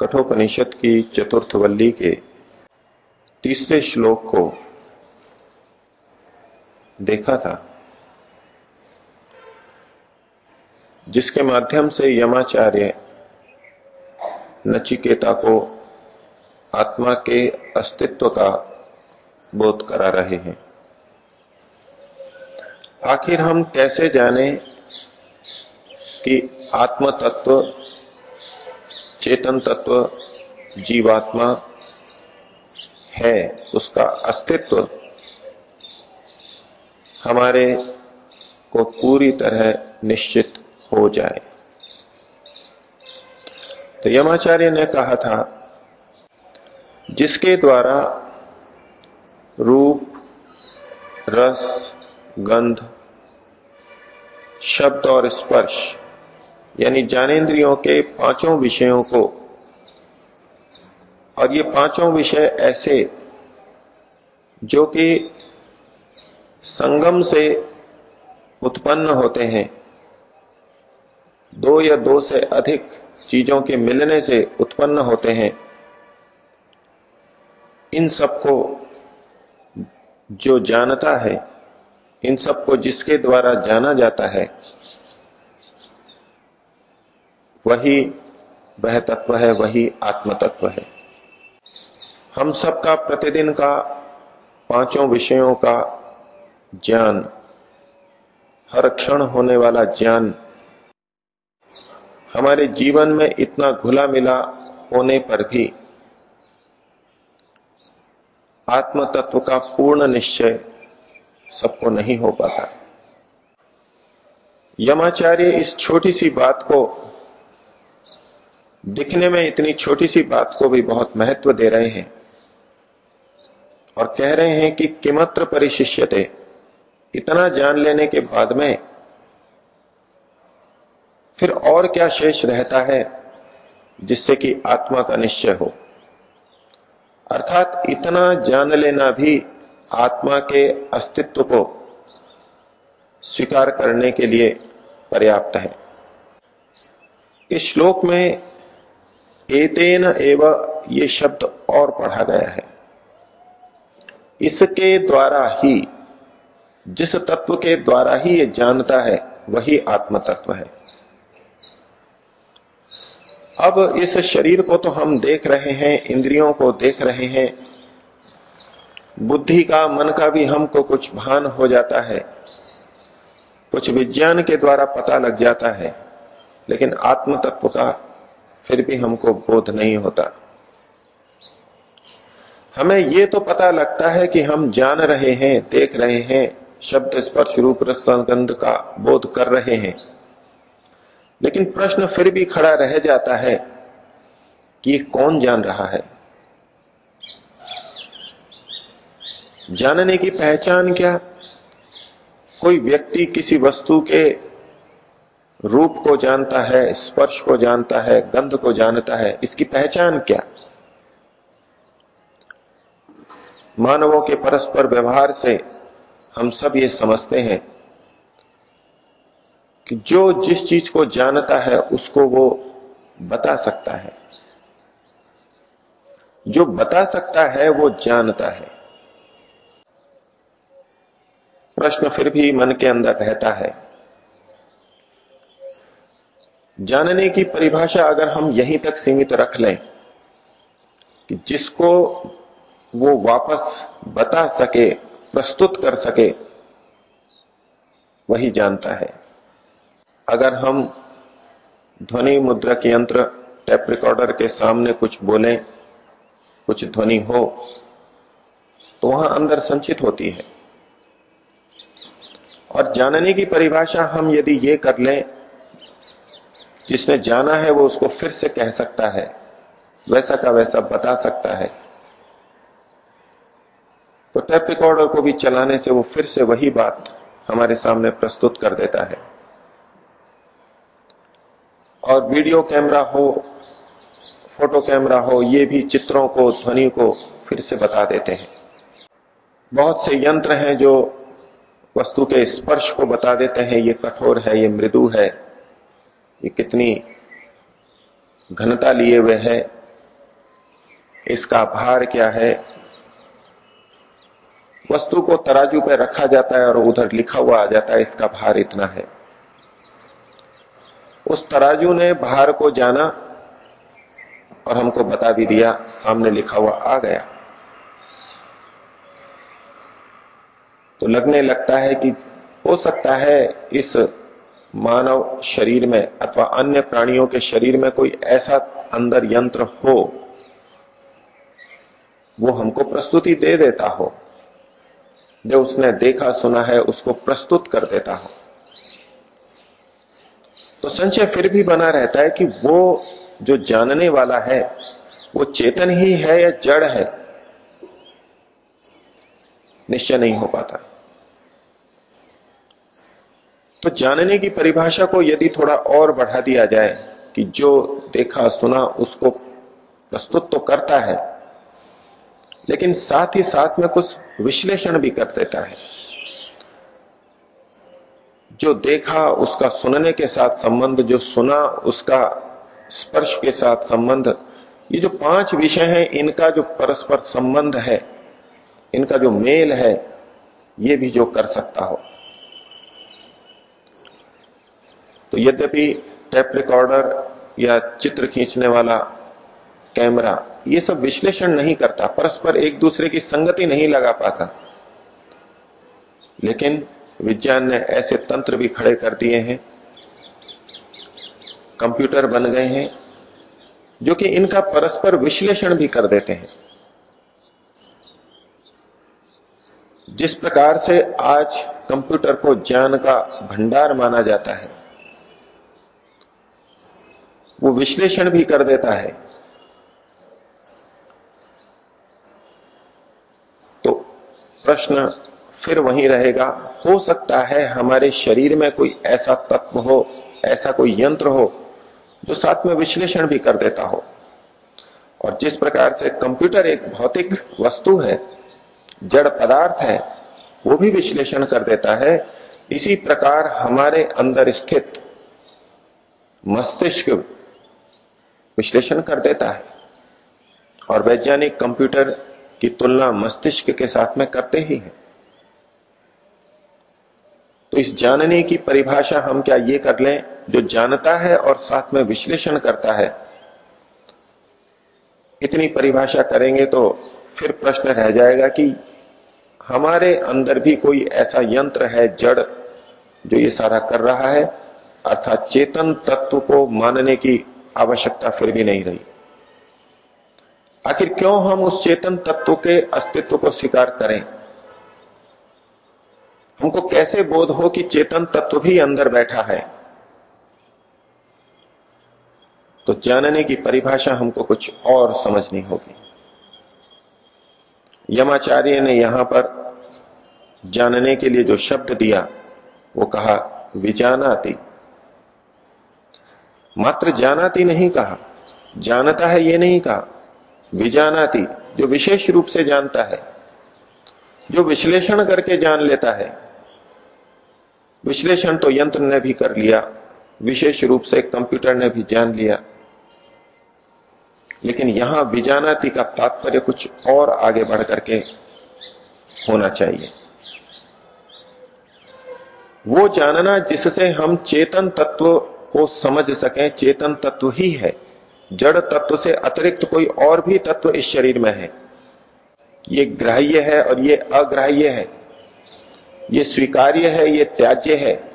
कठोपनिषद की चतुर्थ वल्ली के तीसरे श्लोक को देखा था, जिसके माध्यम से यमाचार्य नचिकेता को आत्मा के अस्तित्व का बोध करा रहे हैं। आखिर हम कैसे जाने कि आत्म तत्व चेतन तत्व जीवात्मा है, उसका अस्तित्व हमारे को पूरी तरह निश्चित हो जाए। तो यमाचार्य ने कहा था, जिसके द्वारा रूप, रस, गंध, शब्द और स्पर्श यानी ज्ञानेन्द्रियों के पाँचों विषयों को। और ये पाँचों विषय ऐसे जो कि संगम से उत्पन्न होते हैं। दो या दो से अधिक चीज़ों के मिलने से उत्पन्न होते हैं। इन सबको जो जानता है, इन सबको जिसके द्वारा जाना जाता है वही वह तत्व है, वही आत्म तत्व है। हम सबका प्रतिदिन का पाँचों विषयों का ज्ञान, हर क्षण होने वाला ज्ञान, हमारे जीवन में इतना घुला मिला होने पर भी आत्म तत्व का पूर्ण निश्चय सबको नहीं हो पाता। यमाचार्य इस छोटी सी बात को दिखने में इतनी छोटी सी बात को भी बहुत महत्व दे रहे हैं और कह रहे हैं कि किमत्र परिशिष्यते। इतना जान लेने के बाद में फिर और क्या शेष रहता है जिससे कि आत्मा का निश्चय हो? अर्थात इतना जान लेना भी आत्मा के अस्तित्व को स्वीकार करने के लिए पर्याप्त है। इस श्लोक में एतेन एव ये शब्द और पढ़ा गया है। इसके द्वारा ही, जिस तत्व के द्वारा ही ये जानता है, वही आत्म तत्व है। अब इस शरीर को तो हम देख रहे हैं, इंद्रियों को देख रहे हैं। बुद्धि का, मन का भी हमको कुछ भान हो जाता है। कुछ विज्ञान के द्वारा पता लग जाता है। लेकिन आत्म तत्व का फिर भी हमको बोध नहीं होता। हमें ये तो पता लगता है कि हम जान रहे हैं, देख रहे हैं, शब्द स्पर्श रूप रसगंध का बोध कर रहे हैं। लेकिन प्रश्न फिर भी खड़ा रह जाता है कि कौन जान रहा है? जानने की पहचान क्या? कोई व्यक्ति किसी वस्तु के रूप को जानता है, स्पर्श को जानता है, गंध को जानता है, इसकी पहचान क्या? मानवों के परस्पर व्यवहार से हम सब ये समझते हैं कि जो जिस चीज़ को जानता है, उसको वो बता सकता है। जो बता सकता है, वो जानता है। प्रश्न फिर भी मन के अंदर रहता है। जानने की परिभाषा अगर हम यहीं तक सीमित रख लें कि जिसको वो वापस बता सके, प्रस्तुत कर सके, वही जानता है। अगर हम ध्वनि मुद्रक यंत्र, टेप रिकॉर्डर के सामने कुछ बोलें, कुछ ध्वनि हो तो वहाँ अंदर संचित होती है। और जानने की परिभाषा हम यदि ये कर लें जिसने जाना है वो उसको फिर से कह सकता है, वैसा का वैसा बता सकता है। तो टैप रिकॉर्डर को भी चलाने से वो फिर से वही बात हमारे सामने प्रस्तुत कर देता है। और वीडियो कैमरा हो, फ़ोटो कैमरा हो, ये भी चित्रों को, ध्वनि को फिर से बता देते हैं। बहुत से यंत्र हैं जो वस्तु के स्पर्श को बता देते हैं, ये कठोर है, ये मृदु है। ये कितनी घनता लिए हुए है, इसका भार क्या है? वस्तु को तराजू पर रखा जाता है और उधर लिखा हुआ आ जाता है, इसका भार इतना है। उस तराजू ने भार को जाना और हमको बता भी दिया, सामने लिखा हुआ आ गया। तो लगने लगता है कि हो सकता है इस मानव शरीर में अथवा अन्य प्राणियों के शरीर में कोई ऐसा अंदर यंत्र हो, वो हमको प्रस्तुति दे देता हो। जो उसने देखा, सुना है, उसको प्रस्तुत कर देता हो। तो संशय फिर भी बना रहता है कि वो जो जानने वाला है, वो चेतन ही है या जड़ है? निश्चय नहीं हो पाता। तो जानने की परिभाषा को यदि थोड़ा और बढ़ा दिया जाए कि जो देखा सुना उसको प्रस्तुत तो करता है, लेकिन साथ ही साथ में कुछ विश्लेषण भी कर देता है। जो देखा उसका सुनने के साथ संबंध, जो सुना उसका स्पर्श के साथ संबंध, ये जो पाँच विषय हैं, इनका जो परस्पर संबंध है, इनका जो मेल है, ये भी जो कर सकता हो। तो यद्यपि टैप रिकॉर्डर या चित्र खींचने वाला कैमरा ये सब विश्लेषण नहीं करता, परस्पर एक दूसरे की संगति नहीं लगा पाता। लेकिन विज्ञान ने ऐसे तंत्र भी खड़े कर दिए हैं, कंप्यूटर बन गए हैं, जो कि इनका परस्पर विश्लेषण भी कर देते हैं। जिस प्रकार से आज कंप्यूटर को ज्ञान का भंडार माना जाता है विश्लेषण भी कर देता है। तो प्रश्न फिर वहीं रहेगा, हो सकता है हमारे शरीर में कोई ऐसा तत्व हो, ऐसा कोई यंत्र हो, जो साथ में विश्लेषण भी कर देता हो। और जिस प्रकार से कंप्यूटर एक भौतिक वस्तु है, जड़ पदार्थ है, वो भी विश्लेषण कर देता है। इसी प्रकार हमारे अंदर स्थित मस्तिष्क विश्लेषण कर देता है। और वैज्ञानिक कंप्यूटर की तुलना मस्तिष्क के साथ में करते ही हैं। तो इस जानने की परिभाषा हम क्या ये कर लें, जो जानता है और साथ में विश्लेषण करता है। इतनी परिभाषा करेंगे तो फिर प्रश्न रह जाएगा कि हमारे अंदर भी कोई ऐसा यंत्र है, जड़, जो ये सारा कर रहा है, अर्थात चेतन तत्व को मानने की आवश्यकता फिर भी नहीं रही। आखिर क्यों हम उस चेतन तत्व के अस्तित्व को स्वीकार करें? हमको कैसे बोध हो कि चेतन तत्व भी अंदर बैठा है? तो जानने की परिभाषा हमको कुछ और समझनी होगी। यमाचार्य ने यहाँ पर जानने के लिए जो शब्द दिया, वो कहा, विजानाती। मात्र जानाती नहीं कहा। जानता है ये नहीं कहा। विजानाती, जो विशेष रूप से जानता है। जो विश्लेषण करके जान लेता है। विश्लेषण तो यंत्र ने भी कर लिया। विशेष रूप से कंप्यूटर ने भी जान लिया। लेकिन यहाँ विजानाती का तात्पर्य कुछ और आगे बढ़ करके होना चाहिए। वो जानना जिससे हम चेतन तत्व को समझ सकें, चेतन तत्व ही है। जड़ तत्व से अतिरिक्त कोई और भी तत्व इस शरीर में है। ये ग्राह्य है और ये अग्राह्य है। ये स्वीकार्य है, ये त्याज्य है।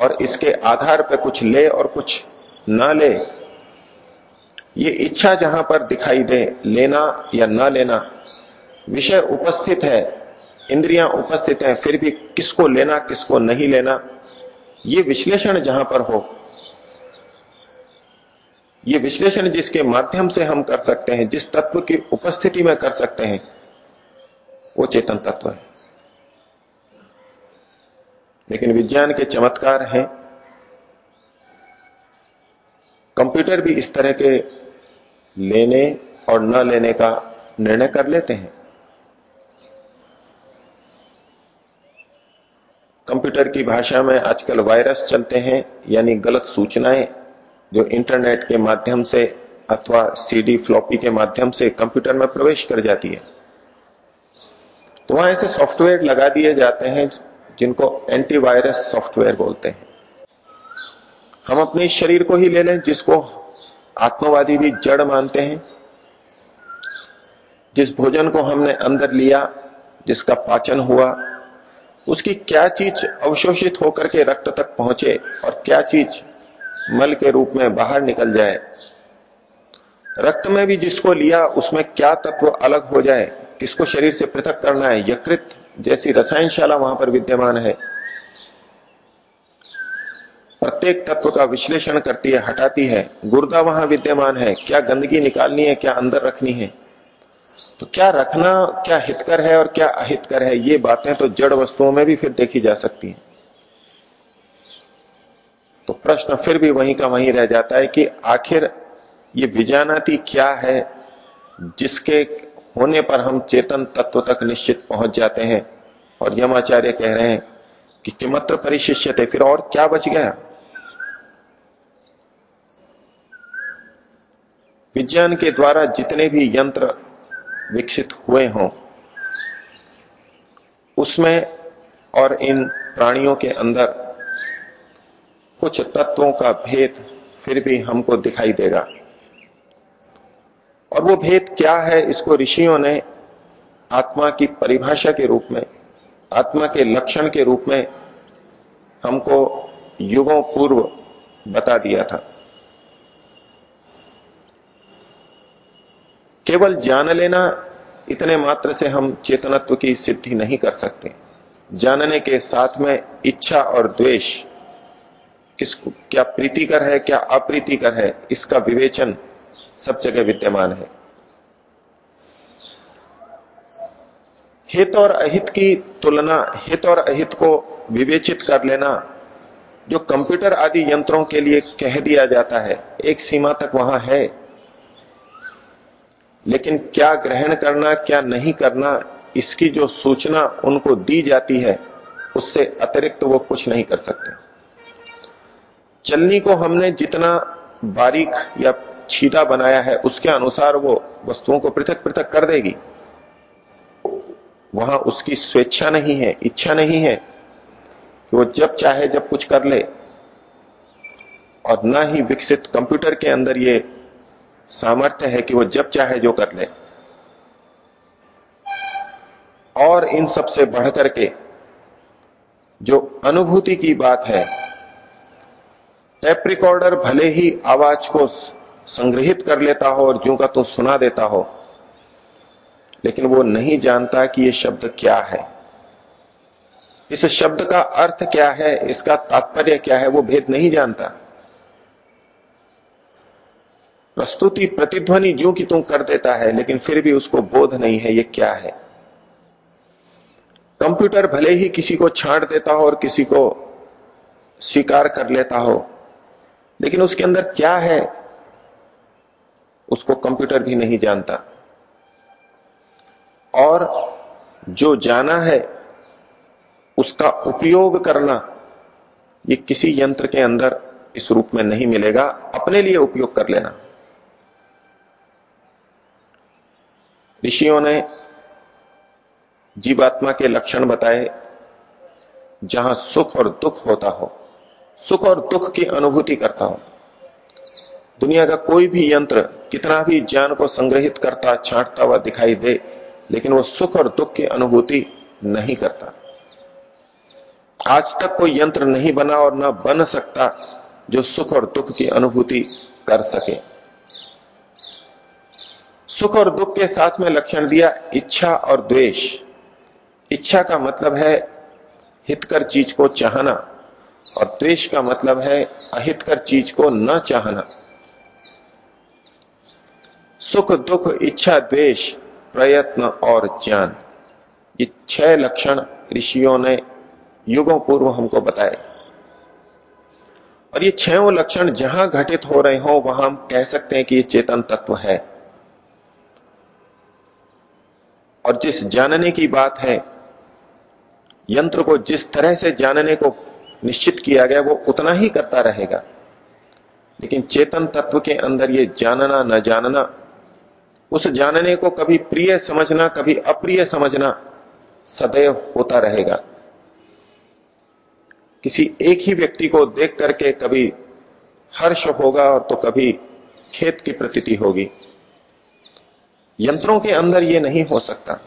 और इसके आधार पर कुछ ले और कुछ ना ले। ये इच्छा जहाँ पर दिखाई दे, लेना या ना लेना। विषय उपस्थित है, इंद्रियाँ उपस्थित हैं, फिर भी किसको लेना, किसको नहीं लेना। ये विश्लेषण जहाँ पर हो ये विश्लेषण जिसके माध्यम से हम कर सकते हैं, जिस तत्व की उपस्थिति में कर सकते हैं, वो चेतन तत्व है। लेकिन विज्ञान के चमत्कार हैं। कंप्यूटर भी इस तरह के लेने और न लेने का निर्णय कर लेते हैं। कंप्यूटर की भाषा में आजकल वायरस चलते हैं, यानी गलत सूचनाएँ जो इंटरनेट के माध्यम से अथवा सीडी फ्लॉपी के माध्यम से कंप्यूटर में प्रवेश कर जाती है। तो वहाँ ऐसे सॉफ्टवेयर लगा दिए जाते हैं जिनको एंटीवायरस सॉफ्टवेयर बोलते हैं। हम अपने शरीर को ही ले लें जिसको आत्मवादी भी जड़ मानते हैं। जिस भोजन को हमने अंदर लिया, जिसका पाचन हुआ, उसकी क्या चीज़ अवशोषित होकर के रक्त तक पहुँचे और क्या चीज़ मल के रूप में बाहर निकल जाए। रक्त में भी जिसको लिया, उसमें क्या तत्व अलग हो जाए? किसको शरीर से पृथक करना है? यकृत जैसी रसायनशाला वहाँ पर विद्यमान है। प्रत्येक तत्व का विश्लेषण करती है, हटाती है। गुर्दा वहाँ विद्यमान है। क्या गंदगी निकालनी है, क्या अंदर रखनी है? तो क्या रखना क्या हितकर है और क्या अहितकर है? ये बातें तो जड़ वस्तुओं में भी फिर देखी जा सकती हैं। तो प्रश्न फिर भी वहीं का वहीं रह जाता है कि आखिर ये विजानाती क्या है जिसके होने पर हम चेतन तत्व तक निश्चित पहुँच जाते हैं? और यमाचार्य कह रहे हैं कि किमत्र परिशिष्य थे फिर और क्या बच गया? विज्ञान के द्वारा जितने भी यंत्र विकसित हुए हों, उसमें और इन प्राणियों के अंदर कुछ तत्वों का भेद फिर भी हमको दिखाई देगा। और वो भेद क्या है, इसको ऋषियों ने आत्मा की परिभाषा के रूप में, आत्मा के लक्षण के रूप में हमको युगों पूर्व बता दिया था। केवल जान लेना इतने मात्र से हम चेतनत्व की सिद्धि नहीं कर सकते। जानने के साथ में इच्छा और द्वेष किसको, क्या प्रीतिकर है, क्या अप्रीतिकर है, इसका विवेचन सब जगह विद्यमान है। हित और अहित की तुलना, हित और अहित को विवेचित कर लेना, जो कंप्यूटर आदि यंत्रों के लिए कह दिया जाता है, एक सीमा तक वहाँ है। लेकिन क्या ग्रहण करना, क्या नहीं करना, इसकी जो सूचना उनको दी जाती है, उससे अतिरिक्त वो कुछ नहीं कर सकते। चलनी को हमने जितना बारीक या छीटा बनाया है, उसके अनुसार वो वस्तुओं को पृथक पृथक कर देगी। वहाँ उसकी स्वेच्छा नहीं है, इच्छा नहीं है कि वो जब चाहे जब कुछ कर ले। और ना ही विकसित कंप्यूटर के अंदर ये सामर्थ्य है कि वो जब चाहे जो कर ले। और इन सबसे बढ़कर के जो अनुभूति की बात है टेप रिकॉर्डर भले ही आवाज़ को संग्रहित कर लेता हो और जू का तो सुना देता हो, लेकिन वो नहीं जानता कि ये शब्द क्या है। इस शब्द का अर्थ क्या है, इसका तात्पर्य क्या है, वो भेद नहीं जानता। प्रस्तुति प्रतिध्वनि जो कि तुम कर देता है, लेकिन फिर भी उसको बोध नहीं है ये क्या है। कंप्यूटर भले ही किसी को छांट देता हो और किसी को स्वीकार कर लेता हो लेकिन उसके अंदर क्या है, उसको कंप्यूटर भी नहीं जानता। और जो जाना है, उसका उपयोग करना ये किसी यंत्र के अंदर इस रूप में नहीं मिलेगा। अपने लिए उपयोग कर लेना। ऋषियों ने जीवात्मा के लक्षण बताए, जहाँ सुख और दुख होता हो। सुख और दुख की अनुभूति करता हूँ। दुनिया का कोई भी यंत्र कितना भी ज्ञान को संग्रहित करता, छांटता हुआ दिखाई दे, लेकिन वो सुख और दुख की अनुभूति नहीं करता। आज तक कोई यंत्र नहीं बना और ना बन सकता जो सुख और दुख की अनुभूति कर सके। सुख और दुख के साथ में लक्षण दिया, इच्छा और द्वेष। इच्छा का मतलब है हितकर चीज़ को चाहना। और द्वेष का मतलब है अहितकर चीज़ को न चाहना। सुख, दुख, इच्छा, द्वेष, प्रयत्न और ज्ञान, ये छह लक्षण ऋषियों ने युगों पूर्व हमको बताए। और ये छह लक्षण जहाँ घटित हो रहे हो, वहाँ हम कह सकते हैं कि ये चेतन तत्व है। और जिस जानने की बात है, यंत्र को जिस तरह से जानने को निश्चित किया गया, वो उतना ही करता रहेगा। लेकिन चेतन तत्व के अंदर ये जानना, न जानना, उस जानने को कभी प्रिय समझना, कभी अप्रिय समझना सदैव होता रहेगा। किसी एक ही व्यक्ति को देख करके कभी हर्ष होगा और तो कभी खेत की प्रतीति होगी। यंत्रों के अंदर यह नहीं हो सकता।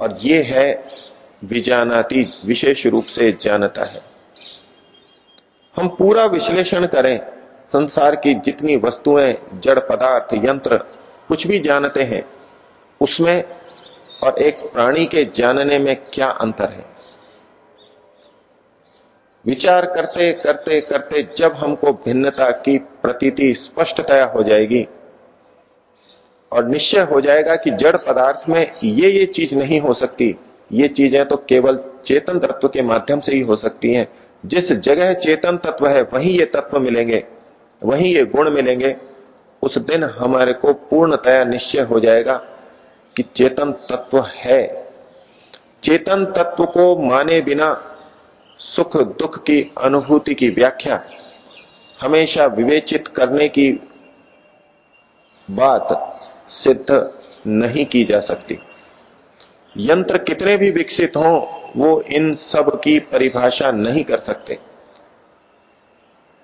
और ये है विजानाती विशेष रूप से जानता है। हम पूरा विश्लेषण करें, संसार की जितनी वस्तुएँ, जड़ पदार्थ, यंत्र, कुछ भी जानते हैं, उसमें और एक प्राणी के जानने में क्या अंतर है? विचार करते करते करते जब हमको भिन्नता की प्रतीति स्पष्टतया हो जाएगी और निश्चय हो जाएगा कि जड़ पदार्थ में ये ये चीज़ नहीं हो सकती ये चीज़ें तो केवल चेतन तत्व के माध्यम से ही हो सकती हैं। जिस जगह चेतन तत्व है, वहीं ये तत्व मिलेंगे, वहीं ये गुण मिलेंगे। उस दिन हमारे को पूर्णतया निश्चय हो जाएगा कि चेतन तत्व है। चेतन तत्व को माने बिना सुख दुख की अनुभूति की व्याख्या, हमेशा विवेचित करने की बात सिद्ध नहीं की जा सकती। यंत्र कितने भी विकसित हों, वो इन सब की परिभाषा नहीं कर सकते।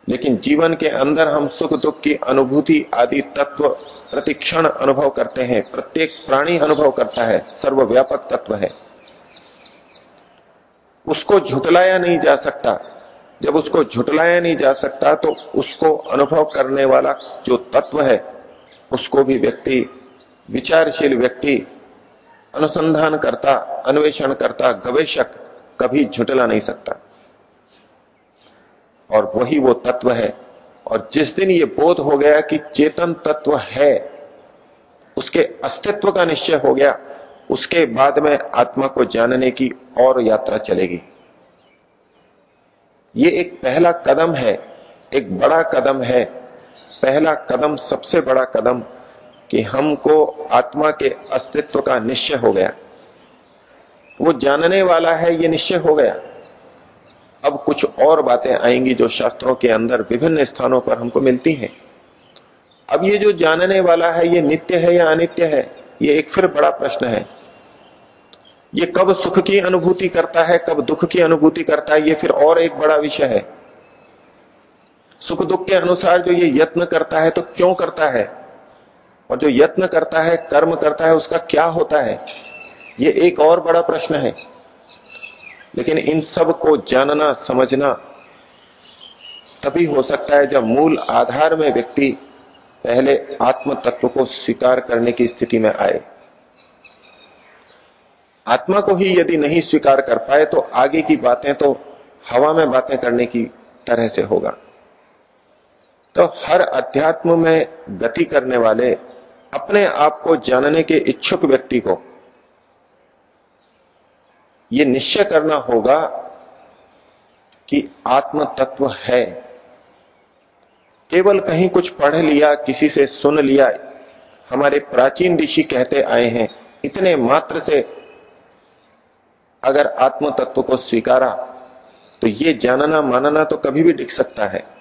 लेकिन जीवन के अंदर हम सुख दुख की अनुभूति आदि तत्व प्रतिक्षण अनुभव करते हैं। प्रत्येक प्राणी अनुभव करता है, सर्वव्यापक तत्व है। उसको झुटलाया नहीं जा सकता। जब उसको झुटलाया नहीं जा सकता तो उसको अनुभव करने वाला जो तत्व है, उसको भी व्यक्ति, विचारशील व्यक्ति अनुसंधान करता, अन्वेषण करता गवेशक कभी झुटला नहीं सकता। और वही वो तत्व है। और जिस दिन ये बोध हो गया कि चेतन तत्व है, उसके अस्तित्व का निश्चय हो गया, उसके बाद में आत्मा को जानने की और यात्रा चलेगी। ये एक पहला कदम है, एक बड़ा कदम है, पहला कदम सबसे बड़ा कदम कि हमको आत्मा के अस्तित्व का निश्चय हो गया। वो जानने वाला है, ये निश्चय हो गया। अब कुछ और बातें आएँगी जो शास्त्रों के अंदर विभिन्न स्थानों पर हमको मिलती हैं। अब ये जो जानने वाला है, ये नित्य है या अनित्य है, ये एक फिर बड़ा प्रश्न है। ये कब सुख की अनुभूति करता है, कब दुख की अनुभूति करता है, ये फिर और एक बड़ा विषय है। सुख दुख के अनुसार जो ये यत्न करता है तो क्यों करता है? और जो यत्न करता है, कर्म करता है, उसका क्या होता है? ये एक और बड़ा प्रश्न है। लेकिन इन सबको जानना, समझना तभी हो सकता है जब मूल आधार में व्यक्ति पहले आत्म तत्व को स्वीकार करने की स्थिति में आए। आत्मा को ही यदि नहीं स्वीकार कर पाए तो आगे की बातें तो हवा में बातें करने की तरह से होगा। तो हर अध्यात्म में गति करने वाले अपने आप को जानने के इच्छुक व्यक्ति को यह निश्चय करना होगा कि आत्म तत्व है। केवल कहीं कुछ पढ़ लिया, किसी से सुन लिया, हमारे प्राचीन ऋषि कहते आए हैं, इतने मात्र से अगर आत्म तत्व को स्वीकारा तो ये जानना, मानना तो कभी भी दिख सकता है।